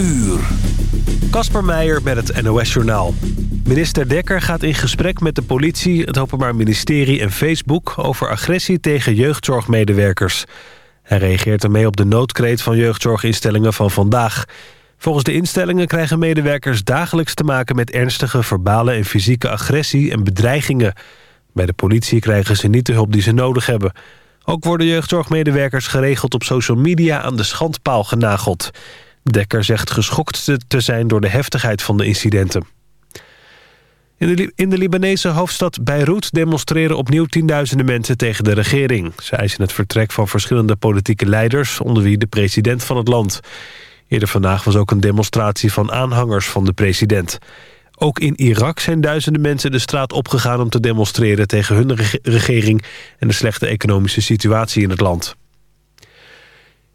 uur. Kasper Meijer met het NOS-journaal. Minister Dekker gaat in gesprek met de politie, het Openbaar Ministerie en Facebook... over agressie tegen jeugdzorgmedewerkers. Hij reageert ermee op de noodkreet van jeugdzorginstellingen van vandaag. Volgens de instellingen krijgen medewerkers dagelijks te maken... met ernstige verbale en fysieke agressie en bedreigingen. Bij de politie krijgen ze niet de hulp die ze nodig hebben... Ook worden jeugdzorgmedewerkers geregeld op social media aan de schandpaal genageld. Dekker zegt geschokt te zijn door de heftigheid van de incidenten. In de, Libanese hoofdstad Beirut demonstreren opnieuw tienduizenden mensen tegen de regering. Ze eisen het vertrek van verschillende politieke leiders, onder wie de president van het land. Eerder vandaag was ook een demonstratie van aanhangers van de president. Ook in Irak zijn duizenden mensen de straat opgegaan om te demonstreren tegen hun regering en de slechte economische situatie in het land.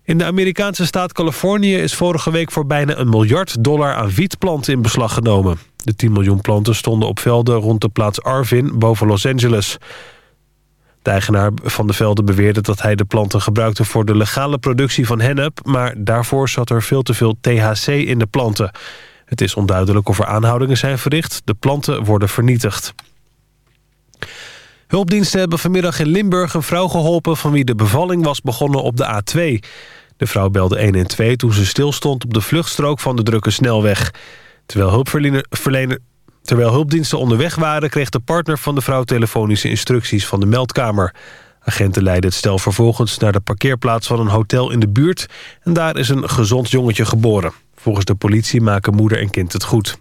In de Amerikaanse staat Californië is vorige week voor bijna een miljard dollar aan wietplanten in beslag genomen. De 10 miljoen planten stonden op velden rond de plaats Arvin boven Los Angeles. De eigenaar van de velden beweerde dat hij de planten gebruikte voor de legale productie van hennep, maar daarvoor zat er veel te veel THC in de planten. Het is onduidelijk of er aanhoudingen zijn verricht. De planten worden vernietigd. Hulpdiensten hebben vanmiddag in Limburg een vrouw geholpen... van wie de bevalling was begonnen op de A2. De vrouw belde 112 toen ze stilstond op de vluchtstrook van de drukke snelweg. Terwijl, hulpverlener, terwijl hulpdiensten onderweg waren... kreeg de partner van de vrouw telefonische instructies van de meldkamer. Agenten leidden het stel vervolgens naar de parkeerplaats van een hotel in de buurt... en daar is een gezond jongetje geboren. Volgens de politie maken moeder en kind het goed.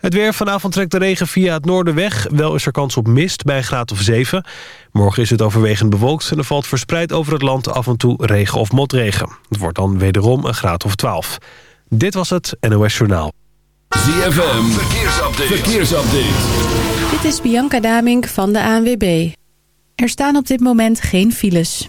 Het weer. Vanavond trekt de regen via het noorden weg. Wel is er kans op mist bij een graad of 7. Morgen is het overwegend bewolkt en er valt verspreid over het land af en toe regen of motregen. Het wordt dan wederom een graad of 12. Dit was het NOS Journaal. ZFM. Verkeersupdate. Verkeersupdate. Dit is Bianca Damink van de ANWB. Er staan op dit moment geen files.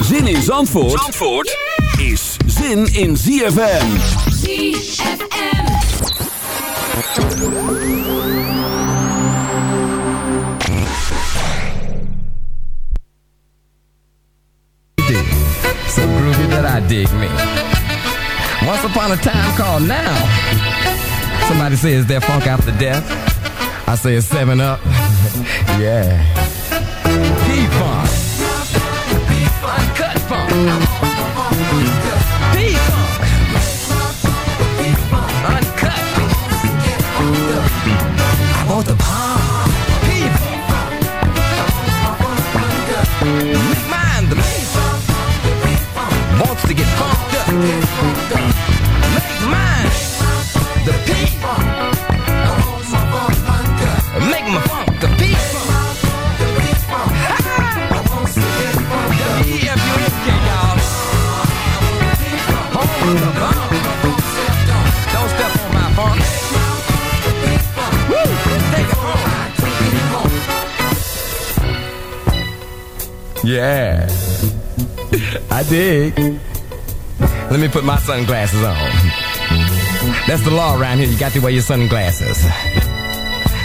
Zin in Zandvoort, Zandvoort is zin in ZFM. ZFM. So groovy that I dig me. Once upon a time called now. Somebody says they're funk after death. I say it's seven up. yeah. P-Funk. Make mine the Wants Yeah. I dig. Let me put my sunglasses on. That's the law around here. You got to wear your sunglasses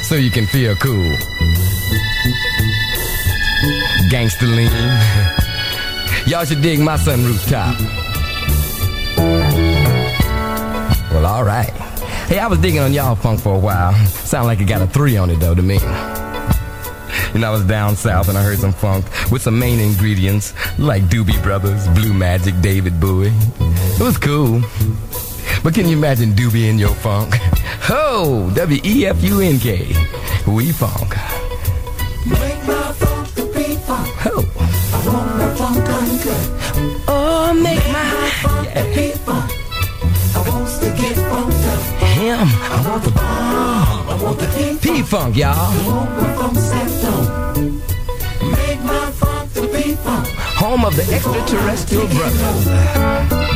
so you can feel cool. Gangster lean. Y'all should dig my sunroof top. Well, all right. Hey, I was digging on y'all funk for a while. Sound like it got a three on it, though, to me. And I was down south and I heard some funk with some main ingredients like Doobie Brothers, Blue Magic, David Bowie. It was cool. But can you imagine Doobie in your funk? Ho! W-E-F-U-N-K. We funk. Make my funk the beat funk. Ho! I want the funk uncut. Oh, make my funk yeah. am. I want the bomb. I want the P-funk, P-funk y'all. Home of the extraterrestrial brothers.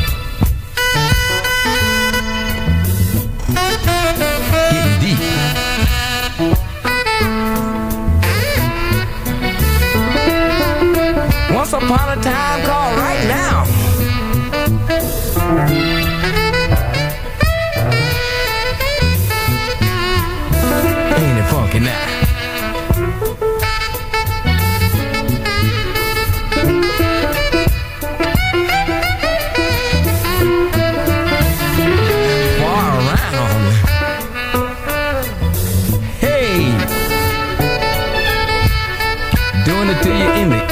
upon a time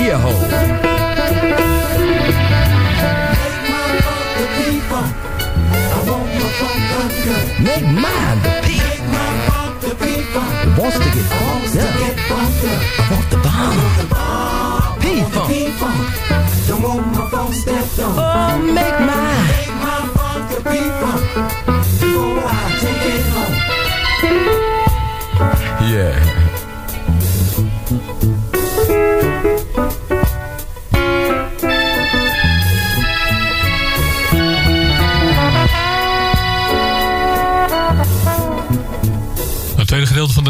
Viejo. Make mine the people. It wants to get bumped up. I want the bomb. P-Funk. Don't want my phone stepped on. Oh, make mine. Make my funk the people. Before I take it home. Yeah.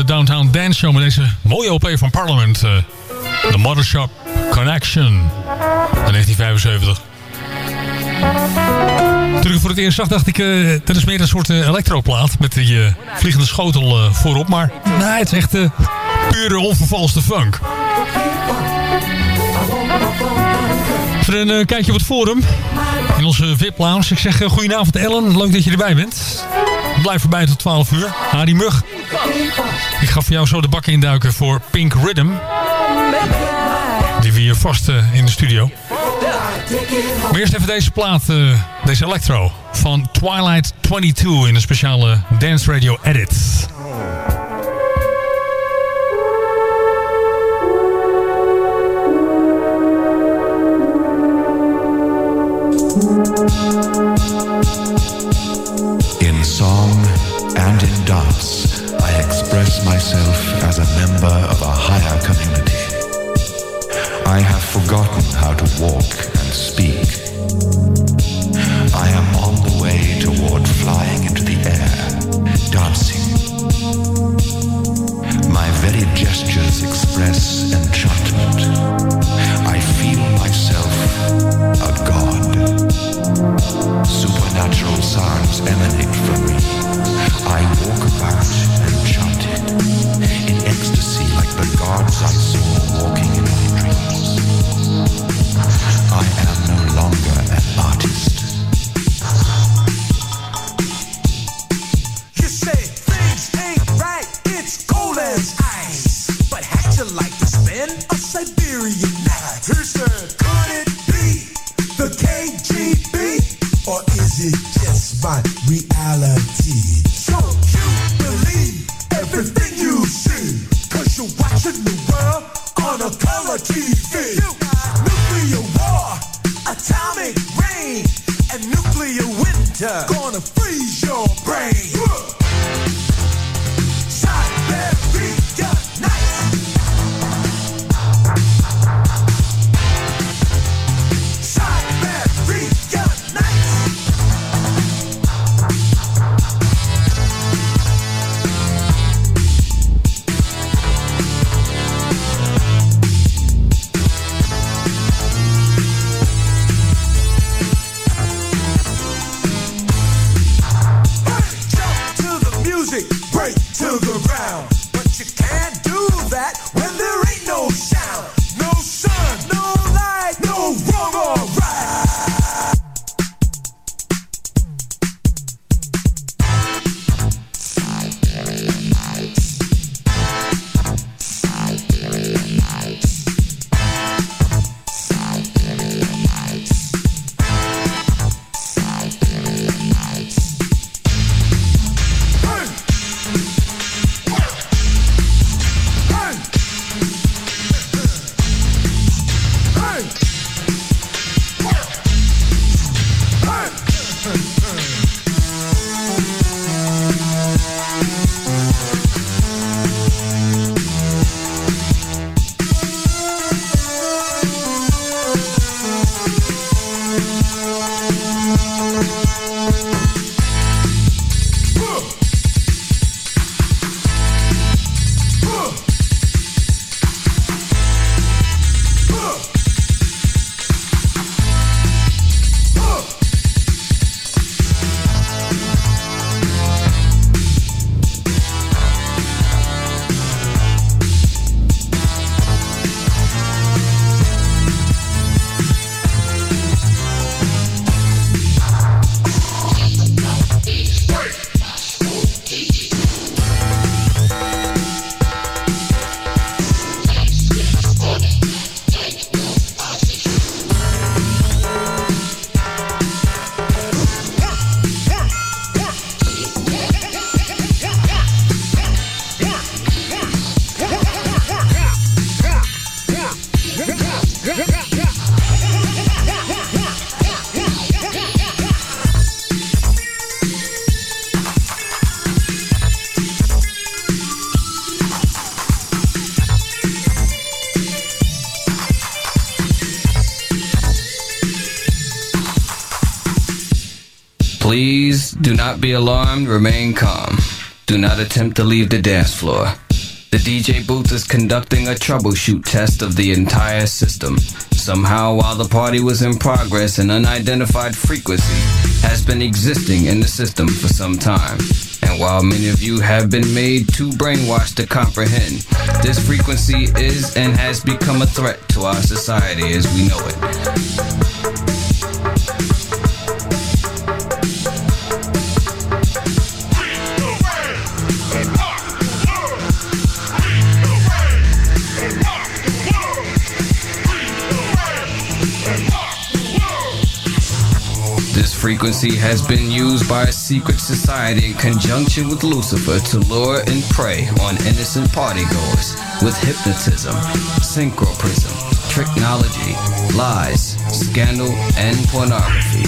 Downtown Dance Show met deze mooie OP van Parliament. eh, The Mothership Connection. In 1975. Toen ik voor het eerst zag, dacht ik... eh dat is meer een soort eh, elektroplaat met die eh, vliegende schotel voorop. Maar nee, het is echt pure onvervalste funk. Even een kijkje op het forum. In onze VIP-lounge. Ik zeg uh, goedenavond Ellen. Leuk dat je erbij bent. Blijf erbij tot 12 uur. Harry Mug. Ik ga voor jou zo de bak induiken voor Pink Rhythm. Die we hier vast eh, in de studio. Maar eerst even deze plaat, eh, deze electro. Van Twilight 22 in een speciale Dance Radio edit. In song and in dance, myself as a member of a higher community. I have forgotten how to walk Please do not be alarmed, remain calm. Do not attempt to leave the dance floor. The DJ booth is conducting a troubleshoot test of the entire system. Somehow, while the party was in progress, an unidentified frequency has been existing in the system for some time. And while many of you have been made too brainwashed to comprehend, this frequency is and has become a threat to our society as we know it. Frequency has been used by a secret society in conjunction with Lucifer to lure and prey on innocent partygoers with hypnotism, synchroprism, technology, lies, scandal, and pornography.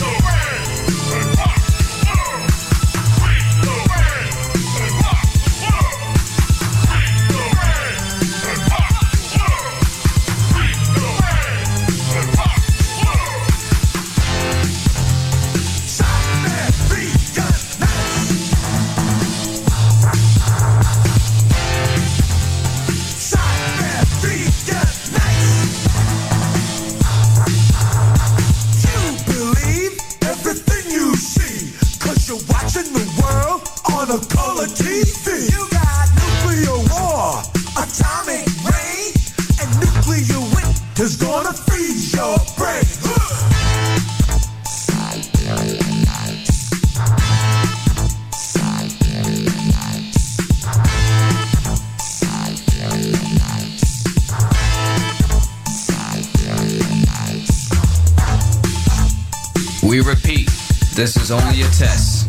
We repeat, this is only a test.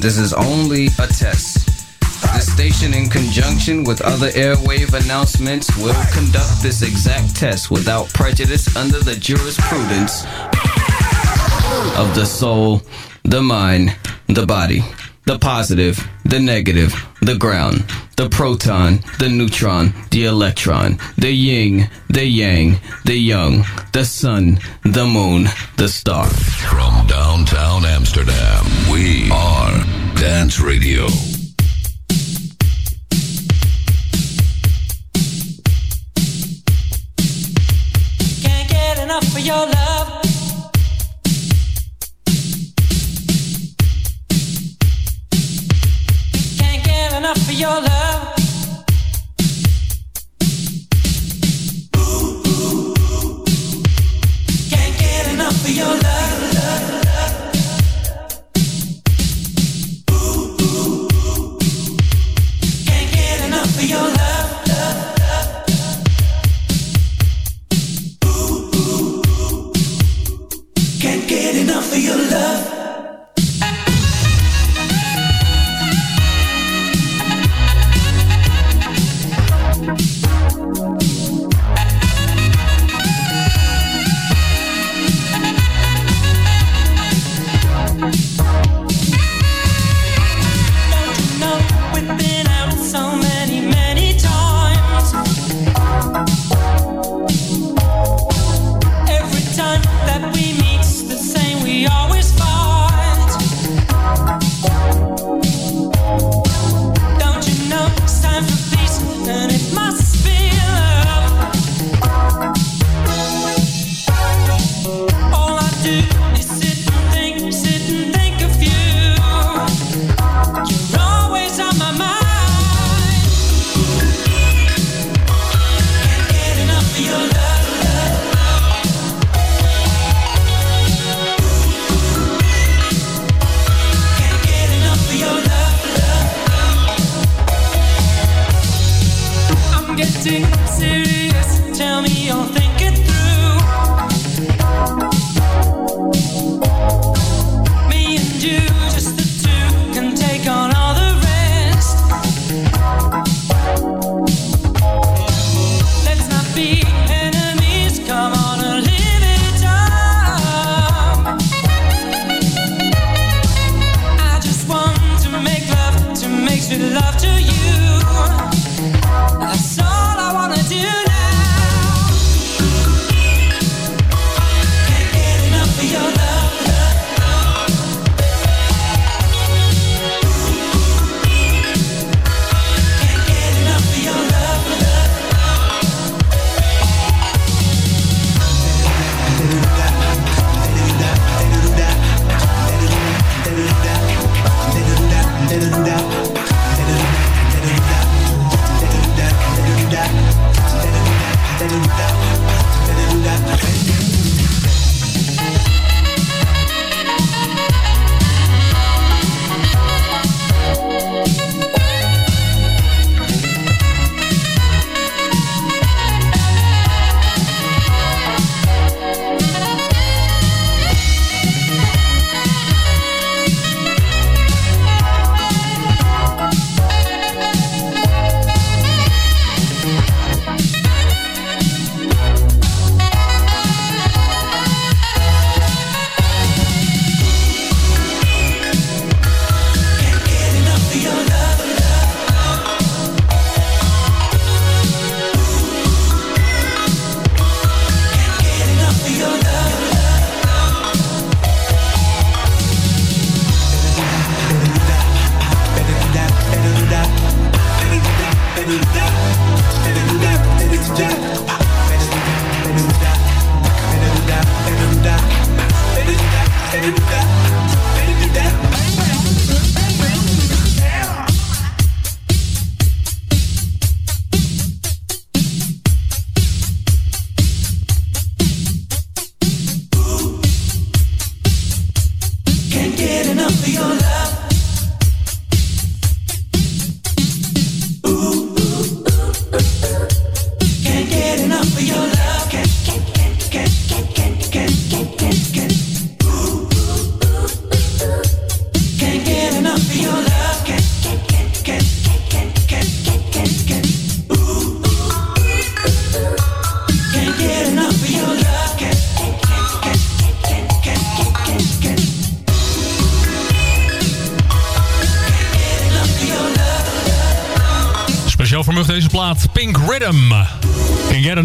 This is only a test. The station, in conjunction with other airwave announcements, will conduct this exact test without prejudice under the jurisprudence of the soul, the mind, the body, the positive, the negative, the ground, the proton, the neutron, the electron, the yin, the yang, the young, the sun, the moon, the star. From downtown Amsterdam, we are Dance Radio. Can't get enough of your love. Can't get enough of your love.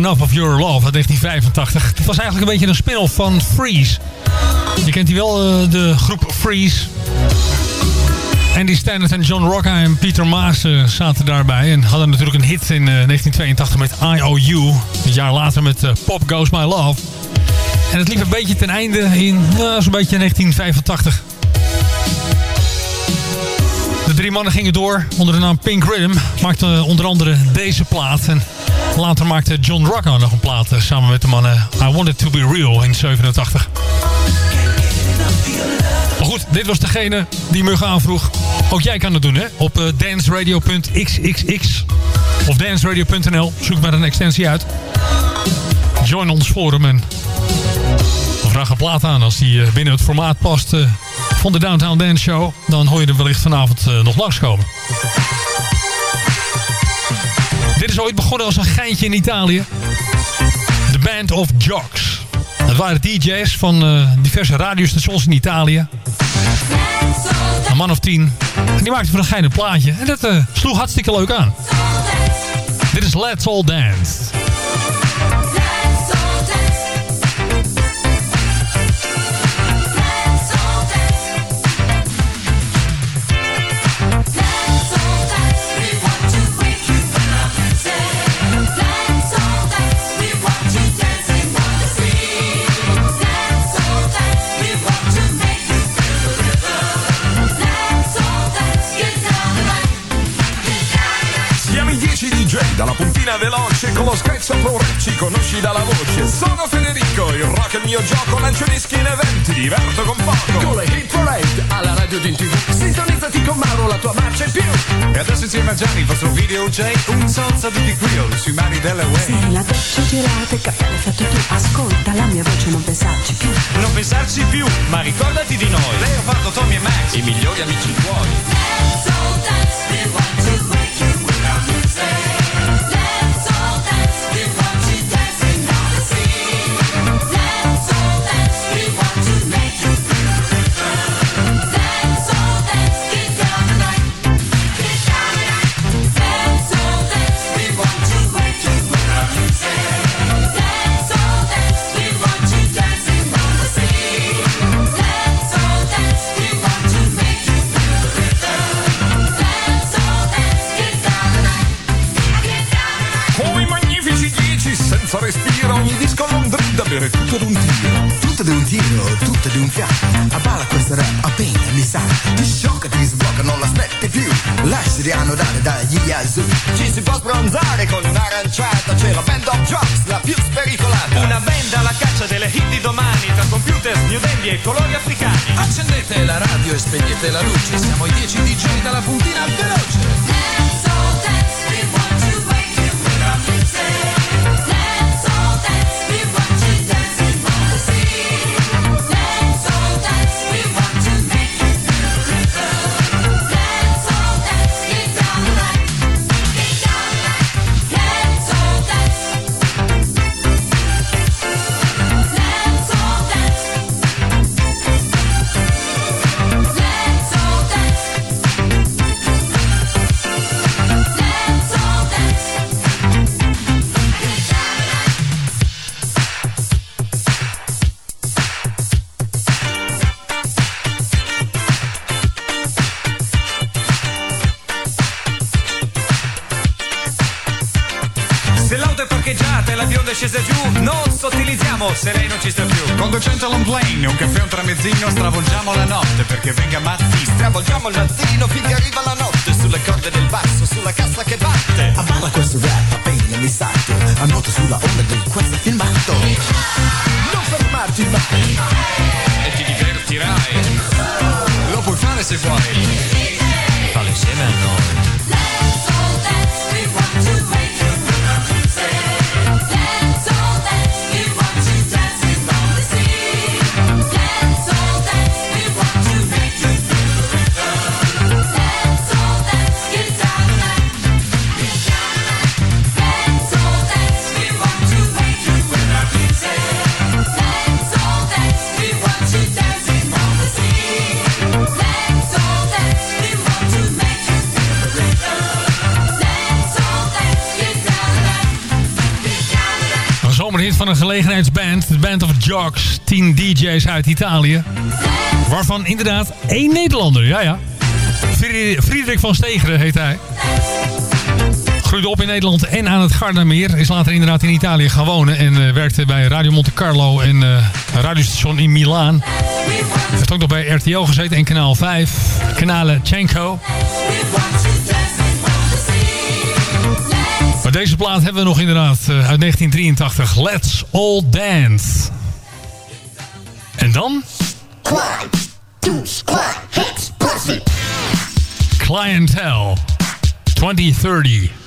Enough of Your Love uit 1985. Het was eigenlijk een beetje een spin-off van Freeze. Je kent die wel, eh, de groep Freeze. Andy Stannard en John Rocca en Peter Maas eh, zaten daarbij. En hadden natuurlijk een hit in eh, 1982 met IOU. Een jaar later met eh, Pop Goes My Love. En het liep een beetje ten einde in zo'n beetje 1985. De drie mannen gingen door onder de naam Pink Rhythm. Maakten onder andere deze plaat. En later maakte John Rocca nog een plaat eh, samen met de mannen I Want It To Be Real in 87. Maar goed, dit was degene die Mug aanvroeg. Ook jij kan het doen, hè? Op eh, danceradio.xxx of danceradio.nl. Zoek maar een extensie uit. Join ons forum en vraag een plaat aan. Als die eh, binnen het formaat past van de Downtown Dance Show... dan hoor je er wellicht vanavond eh, nog langskomen. Dit is ooit begonnen als een geintje in Italië. The Band of Jocks. Dat waren DJ's van eh, diverse radiostations in Italië. Een man of tien. En die maakten voor een gein een plaatje. En dat eh, sloeg hartstikke leuk aan. Dit is Let's All Dance. Dalla puntina veloce con lo screzzo pro ci conosci dalla voce. Sono Federico, il rock è il mio gioco, lancio dischi in eventi, diverto con poco. Con le hit parade alla radio di TV Sintonizzati con Mauro, la tua marcia in più E adesso insieme a Gianni, il vostro video J, un salsa di Wheel sui mari delle Se way. la doccia girata, il cappello fatto tu Ascolta la mia voce, non pensarci più Non pensarci più, ma ricordati di noi. Leopardo, Tommy e Max, i migliori amici tuoi. Come Bere tutto ad un tiro. Tutto di un tiro, tutto di un fiato A balla questo rap, appena mi sa Ti sciocca, ti sblocca, non l'aspetti più Lasciati annodare dagli yazoo Ci si può sbronzare con un'aranciata, c'è la band of jocks, la più spericolata. Una band alla caccia delle hit di domani, tra computer, new dandy e colori africani. Accendete la radio e spegnete la luce Siamo i 10 DJ dalla puntina veloce parcheggiata e la bionda è scesa giù, non sottilizziamo se lei non ci sta più. Con 200 long plane, un caffè e un tramezzino, stravolgiamo la notte per perché venga matti. Stravolgiamo il mattino finché arriva la notte Sulle corde del basso, sulla cassa che batte Abballa questo rap, appena mi salto Annotto sulla onda di questo filmato Non fermarti mai E ti divertirai. Lo puoi fare se vuoi. Fallo insieme a noi. Een gelegenheidsband. De Band of Jocks. 10 DJ's uit Italië. Waarvan inderdaad één Nederlander. Ja, ja. Fri- Frederik van Stegeren heet hij. Groeide op in Nederland en aan het Gardameer. Is later inderdaad in Italië gaan wonen. En eh, werkte bij Radio Monte Carlo en eh, radiostation in Milaan. Heeft ook nog bij RTL gezeten en kanaal 5. Kanalen Cenco. Deze plaat hebben we nog inderdaad eh, uit 1983. Let's All Dance. En dan? Clientele 2030.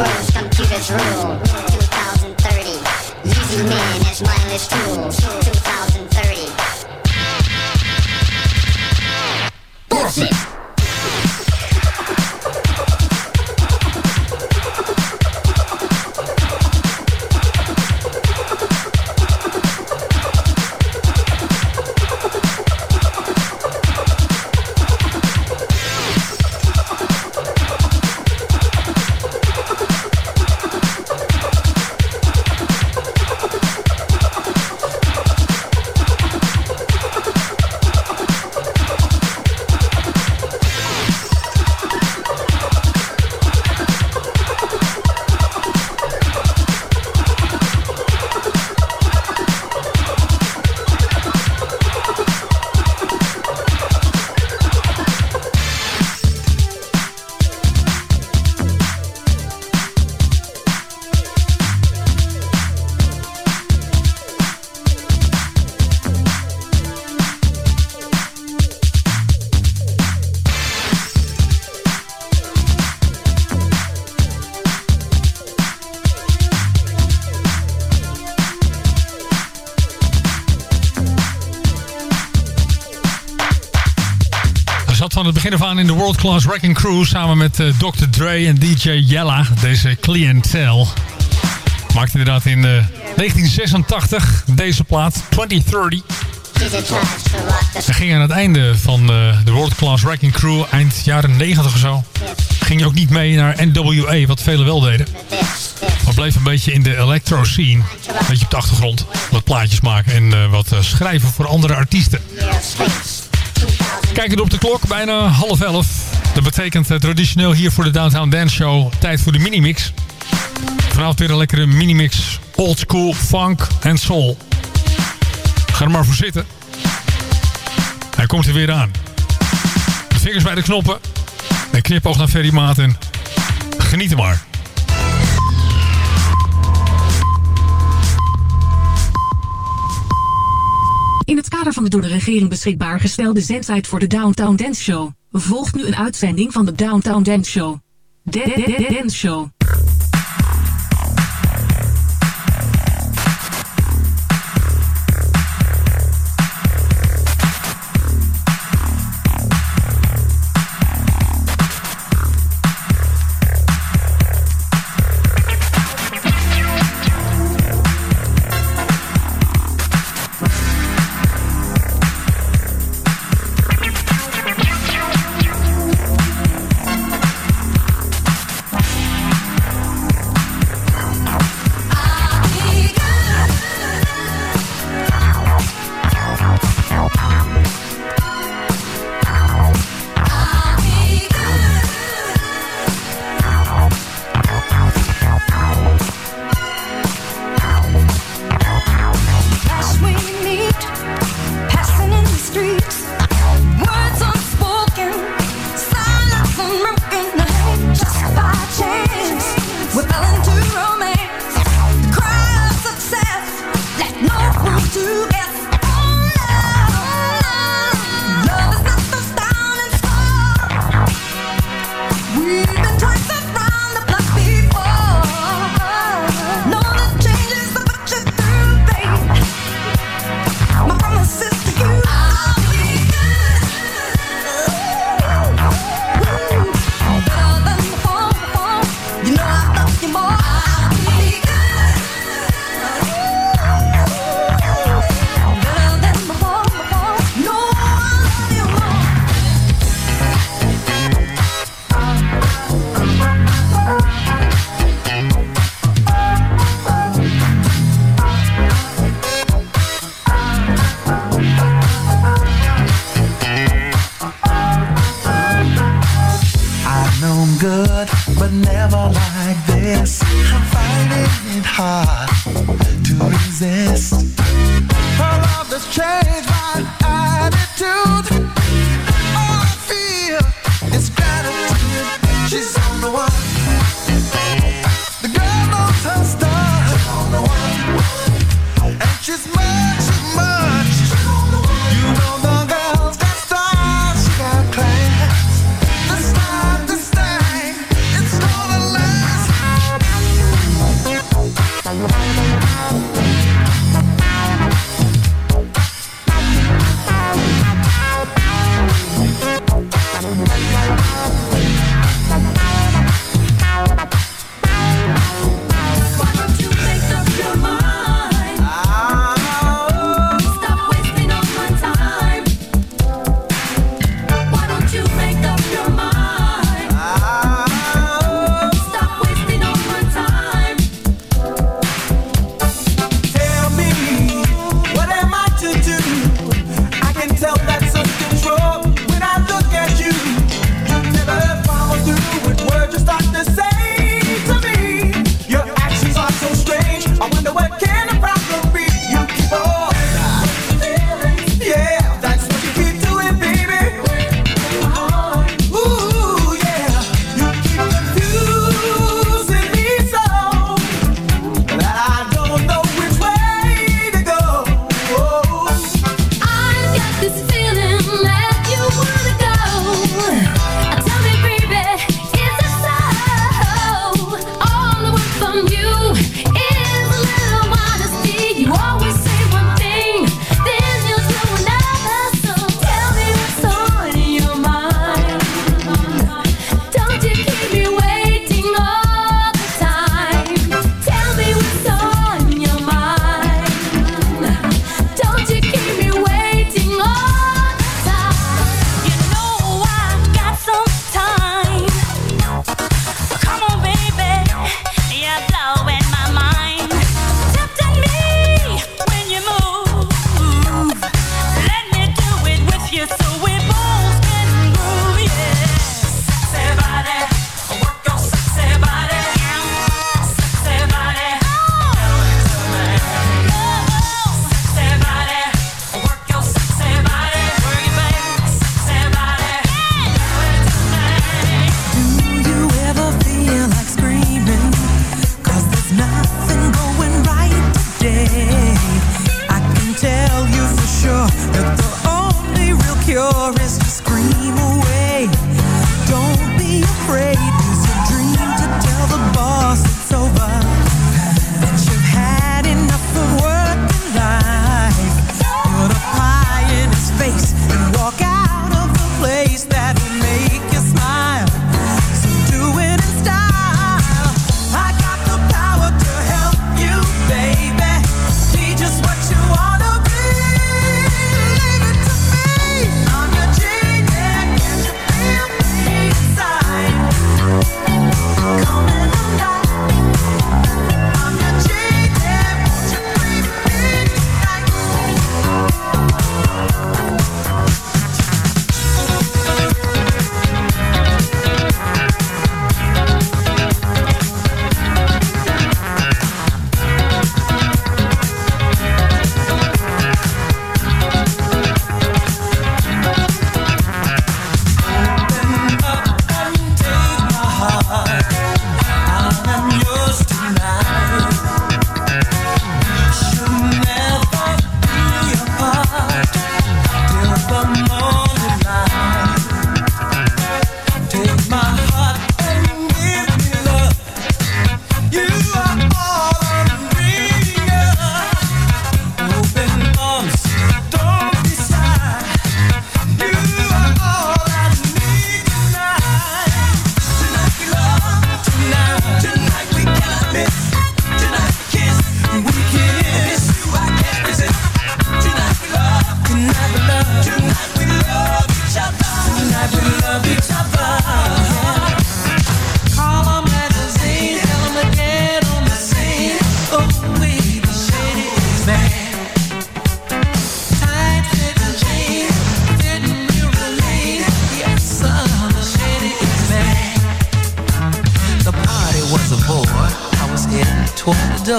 Computers rule, 2030. Using men as mindless tools, 2030. World Class Wrecking Crew... samen met eh, Dr. Dre en DJ Yella, deze clientele. Maakte inderdaad in eh, 1986 deze plaat, 2030. Ze ging aan het einde van eh, de World Class Wrecking Crew, eind jaren 90 of zo... ging je ook niet mee naar NWA, wat velen wel deden. Maar bleef een beetje in de electro scene. Een beetje op de achtergrond. Wat plaatjes maken en eh, wat eh, schrijven voor andere artiesten. Kijkend op de klok, bijna half elf. Dat betekent eh, traditioneel hier voor de Downtown Dance Show tijd voor de minimix. Vanavond weer een lekkere minimix. Old school, funk en soul. Ga er maar voor zitten. Hij komt er weer aan. Vingers bij de knoppen. En knipoog naar Ferry Maat en geniet er maar. In het kader van de door de regering beschikbaar gestelde zendtijd voor de Downtown Dance Show, volgt nu een uitzending van de Downtown Dance Show. De de Dance Show. To.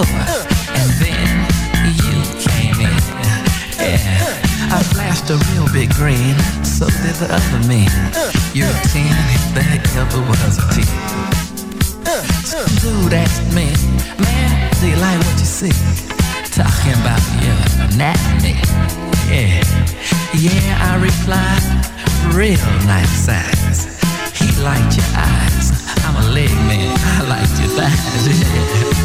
And then you came in. Yeah, I flashed a real big grin, so did the other men. You're a 10 if there ever was a 10. Dude asked me, man, do you like what you see? Talking about your anatomy. Yeah, yeah, I replied, real nice size. He liked your eyes. I'm a leg man. I liked your thighs.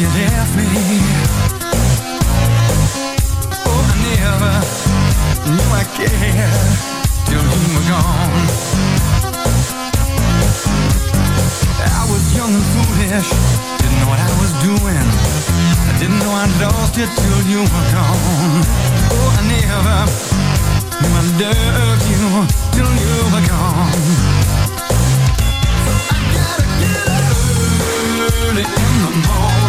you left me. Oh, I never knew I cared till you were gone. I was young and foolish, didn't know what I was doing. I didn't know I lost it till you were gone. Oh, I never knew I loved you till you were gone. I gotta get early in the morning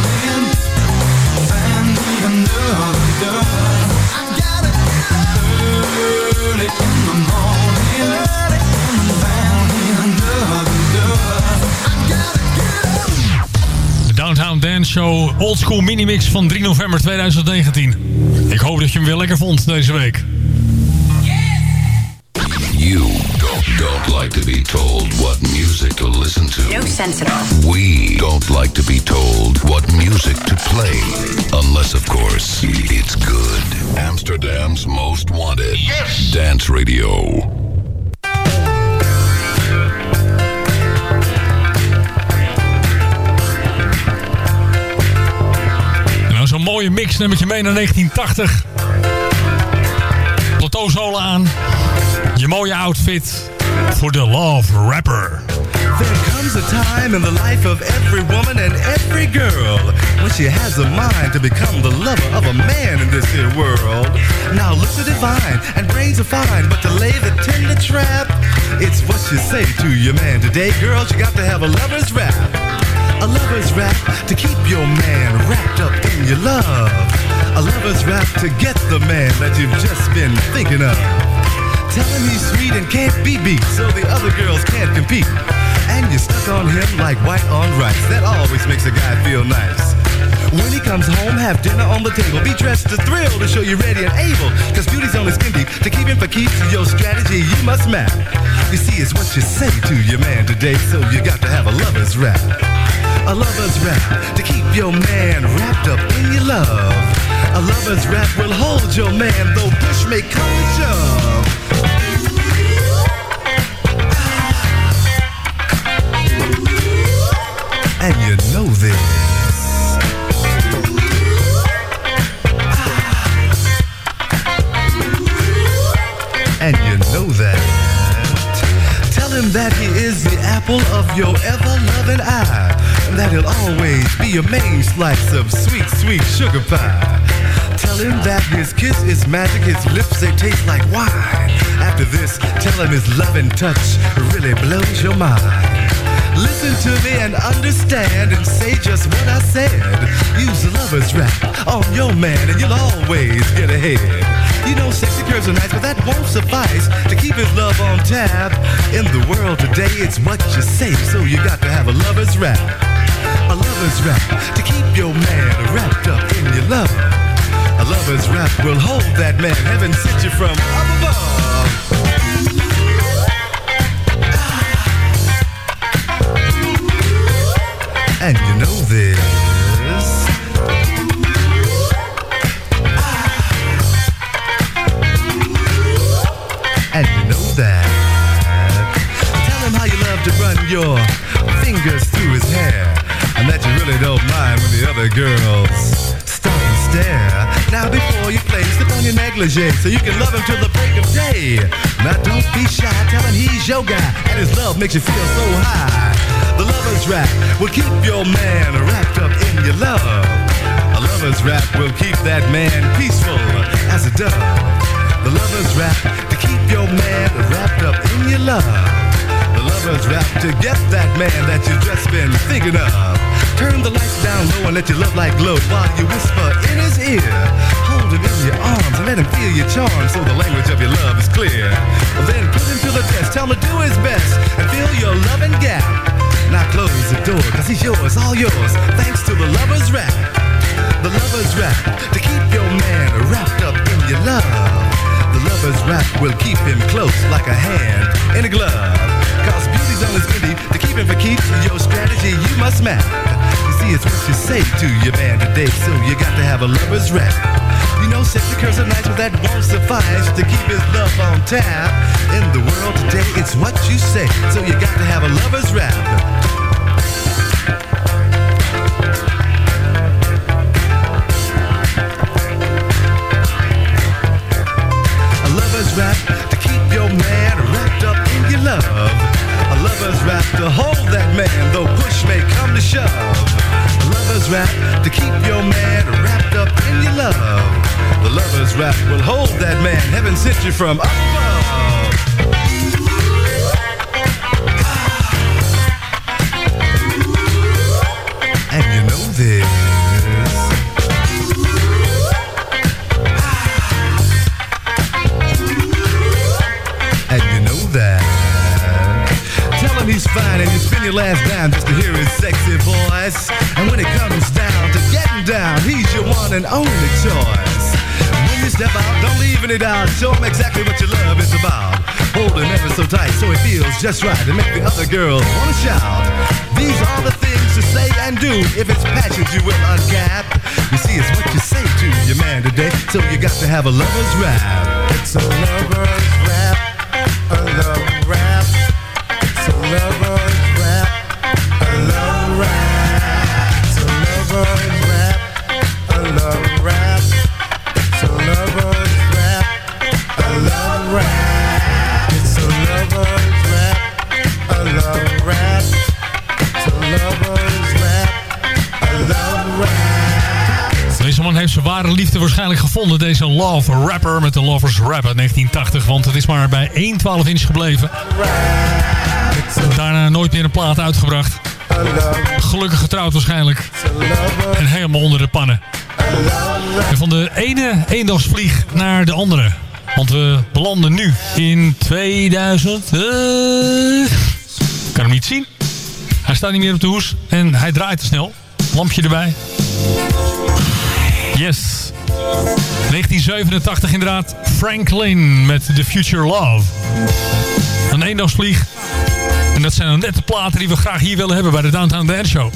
Show Old School Minimix van 3 november 2019. Ik hoop dat je hem weer lekker vond deze week. Don't, don't like to be told what music to listen to. No sense at all. We don't like to be told what music to play. Unless, of course, it's good. Amsterdam's most wanted. Dance Radio. Nou, zo'n mooie mix neem ik je mee naar 1980. Plateauzolen aan. Je mooie outfit voor the Love Rapper. There comes a time in the life of every woman and every girl when she has a mind to become the lover of a man in this here world. Now looks are divine and brains are fine, but to lay the tender trap, it's what you say to your man today. Girls, you got to have a lover's rap. A lover's rap to keep your man wrapped up in your love. A lover's rap to get the man that you've just been thinking of. Tell him he's sweet and can't be beat, so the other girls can't compete. And you're stuck on him like white on rice. That always makes a guy feel nice. When he comes home, have dinner on the table. Be dressed to thrill to show you're ready and able. Cause beauty's only skin deep. To keep him for keeps, your strategy you must map. You see, it's what you say to your man today, so you got to have a lover's rap. A lover's rap to keep your man wrapped up in your love. A lover's rap will hold your man, though push may come to shove. And you know this. And you know that. Tell him that he is the apple of your ever-loving eye. That he'll always be your main slice of sweet, sweet sugar pie. Tell him that his kiss is magic, his lips, they taste like wine. After this, tell him his loving touch really blows your mind. Listen to me and understand and say just what I said. Use the lover's rap on your man and you'll always get ahead. You know sexy curves are nice, but that won't suffice to keep his love on tap. In the world today, it's what you say, so you got to have a lover's rap. A lover's rap to keep your man wrapped up in your love. A lover's rap will hold that man. Heaven sent you from up above. And you know this. And you know that. Tell him how you love to run your fingers through his hair. And that you really don't mind when the other girls stop and stare. Now before you play, your negligee so you can love him till the break of day. Now don't be shy, tell him he's your guy. And his love makes you feel so high. The lover's rap will keep your man wrapped up in your love. A lover's rap will keep that man peaceful as a dove. The lover's rap to keep your man wrapped up in your love. The lover's rap to get that man that you've just been thinking of. Turn the lights down low and let your love light glow while you whisper in his ear. Hold him in your arms and let him feel your charm so the language of your love is clear. Then put him to the test, tell him to do his best and fill your loving gap. Now close the door, cause he's yours, all yours, thanks to the lover's rap. The lover's rap to keep your man wrapped up in your love. The lover's rap will keep him close like a hand in a glove. Cause beauty's only skinny to keep him for keeps. Your strategy you must map. See, it's what you say to your man today, so you got to have a lover's rap. You know, sexy curves are nice, but that won't suffice to keep his love on tap. In the world today, it's what you say, so you got to have a lover's rap. A lover's rap to keep your man wrapped up in your love. A lover's rap to hold that man, though push may come to shove. Lover's rap to keep your man wrapped up in your love. The lover's rap will hold that man, heaven sent you from above. He's fine and you spend your last dime just to hear his sexy voice. And when it comes down to getting down, he's your one and only choice. When you step out, don't leave any doubt. Show him exactly what your love is about. Hold him ever so tight so it feels just right to make the other girls wanna shout. These are the things to say and do. If it's passions you will uncap. You see, it's what you say to your man today. So you got to have a lover's rap. It's a lover's rap. A lover's waarschijnlijk gevonden. Deze Love Rapper met de Lovers Rap uit 1980. Want het is maar bij 1 12 inch gebleven. Daarna nooit meer een plaat uitgebracht. Gelukkig getrouwd waarschijnlijk. En helemaal onder de pannen. En van de ene eendagsvlieg naar de andere. Want we belanden nu in 2000. eh, kan hem niet zien. Hij staat niet meer op de hoes. En hij draait te snel. Lampje erbij. Yes. 1987 inderdaad. Franklin met The Future Love. Een eendagsvlieg. En dat zijn dan net de platen die we graag hier willen hebben bij de Downtown Dance Show.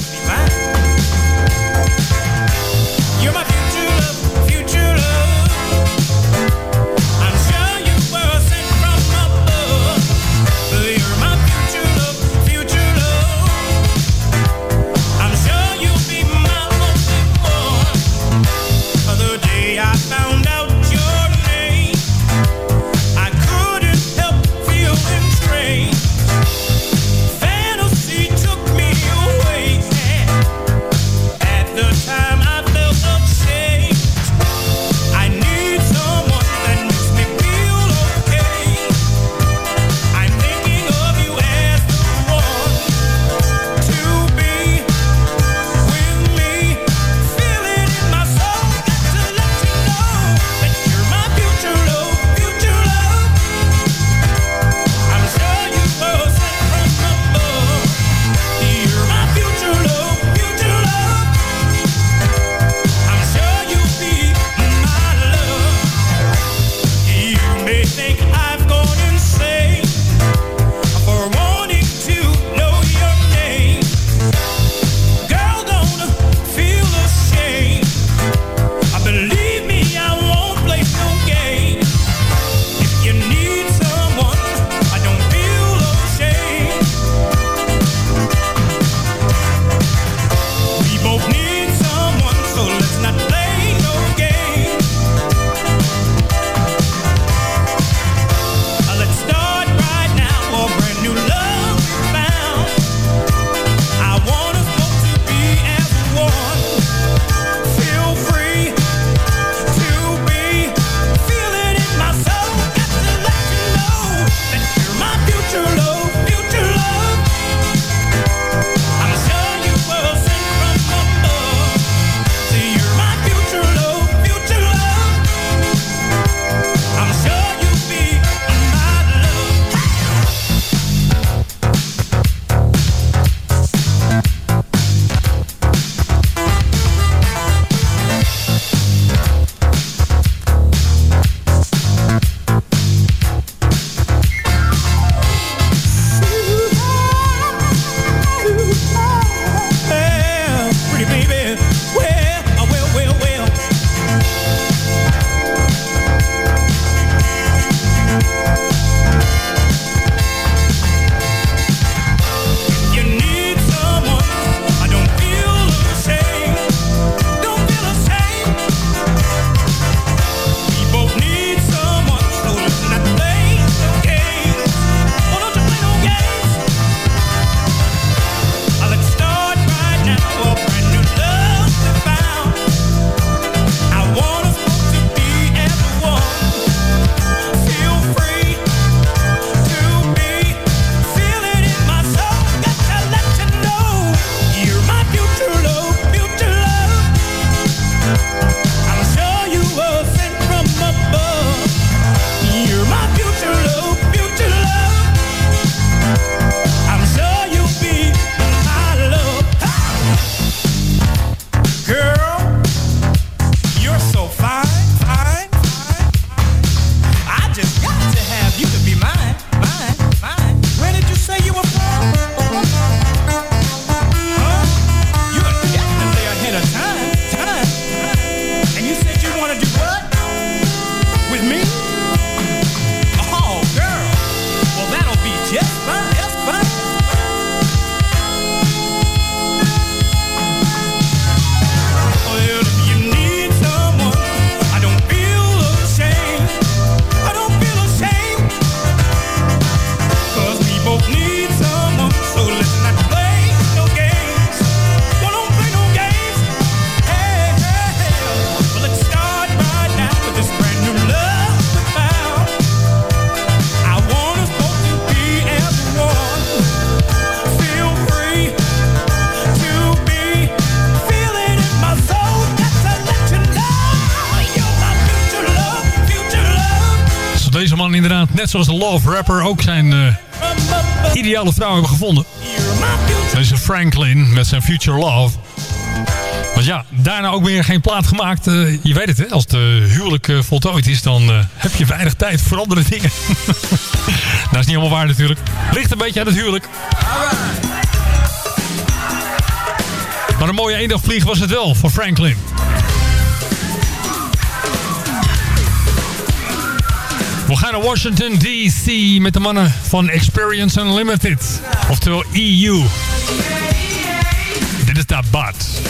zoals de Love Rapper ook zijn eh, ideale vrouw hebben gevonden. Deze Franklin met zijn Future Love. Want ja, daarna ook weer geen plaat gemaakt. Eh, je weet het, hè? als de huwelijk eh, voltooid is, dan heb je weinig tijd voor andere dingen. dat is niet helemaal waar natuurlijk. Ligt een beetje aan het huwelijk. Maar een mooie eendagvlieg was het wel voor Franklin. We gaan naar Washington D.C. met de mannen van Experience Unlimited. Oftewel EU. Dit is dat Bad.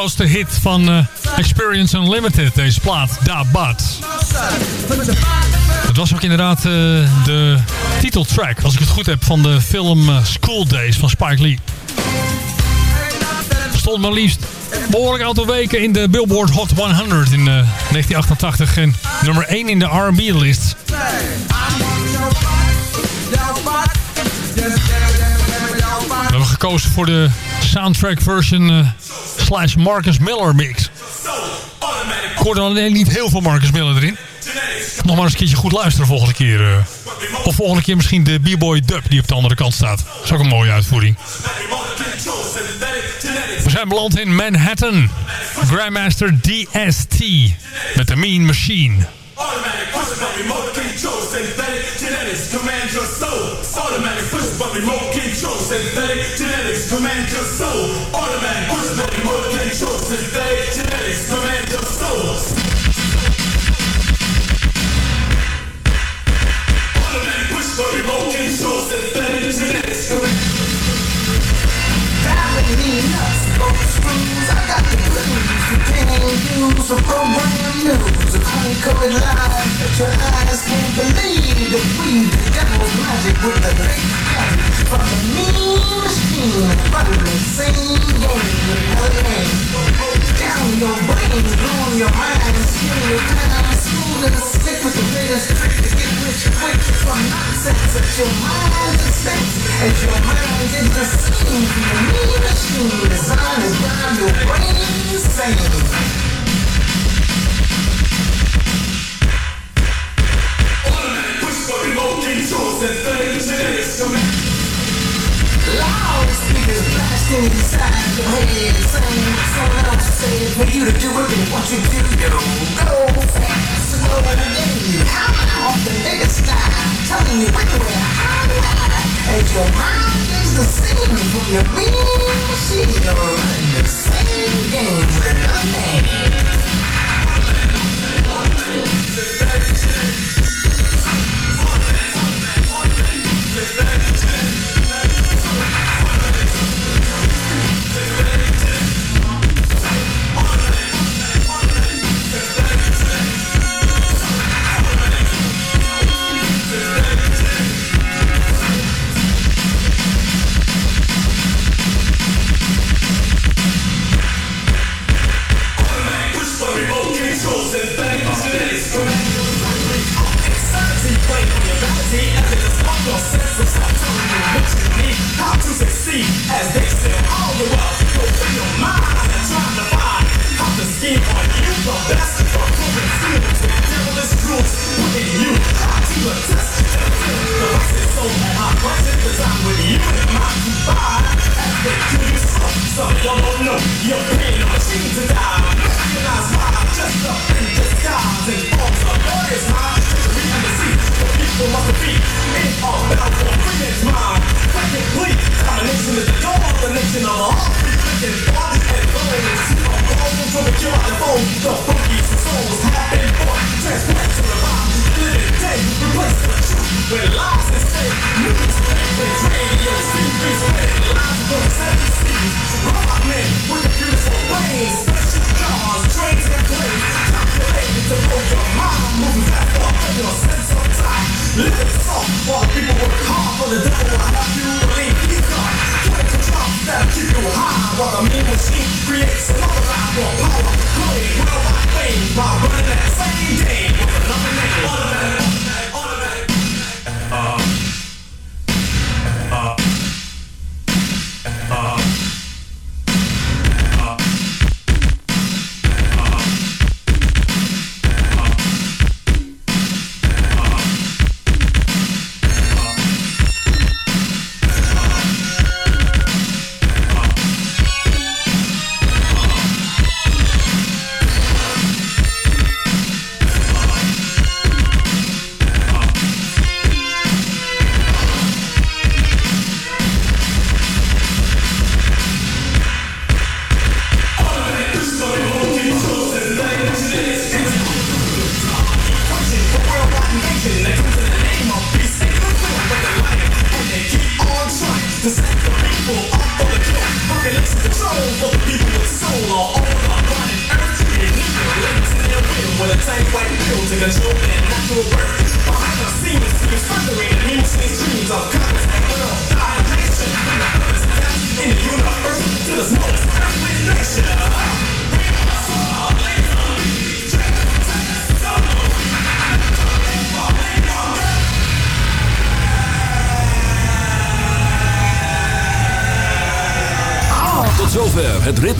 grootste hit van eh, Experience Unlimited, deze plaat, Da Bad. Het was ook inderdaad uh, de titeltrack, als ik het goed heb, van de film eh, School Days van Spike Lee. Stond maar liefst behoorlijk aantal weken in de Billboard Hot 100 in 1988 en nummer 1 in de R&B-list. We hebben gekozen voor de soundtrack version slash Marcus Miller mix. Ik hoorde alleen niet heel veel Marcus Miller erin. Nog maar eens een keertje goed luisteren volgende keer. eh. Of volgende keer misschien de B-Boy Dub die op de andere kant staat. Dat is ook een mooie uitvoering. We zijn beland in Manhattan. Grandmaster DST met de Mean Machine. Automatic remote control synthetic genetics command your soul. Got the blues. You can't use a program news. A honey colored lies that your eyes can't believe. The weed, the devil's magic with the great magic. From the mean machine, running the same game with LA. Down your brain, blowing your mind, stealing your time. Smooth and slick with the latest trick to get rich quick from nonsense that your mind expects. As your mind is the scene from the mean machine designed to drive your brain inside your head, saying someone else said for you to do it. They want you to go, off the nigga style, telling you everywhere high. As your mind is from your mean machine, the same game name. Push as they say. All the while. Go through your mind and trying to find how to scheme you the best for fools with devilish rules putting you to the feel the rest is so and I bust it design with you in mind to as they do you so some y'all don't know your pain a machine to die. Recognize why just up in disguise. In forms of glorious people must be in all bound for brilliant mind technically combination is the door of all thinking thought and goals of all from the cure the phone the funky souls have been born transplant to the mind living day replace the truth with lies and say news with radio CB spreading lies from seven seas robot men with beautiful brains special cars trains and planes calculated to blow your mind moving people work hard for the devil will have you believe he's God trying to drop that keep you high while the mean machine creates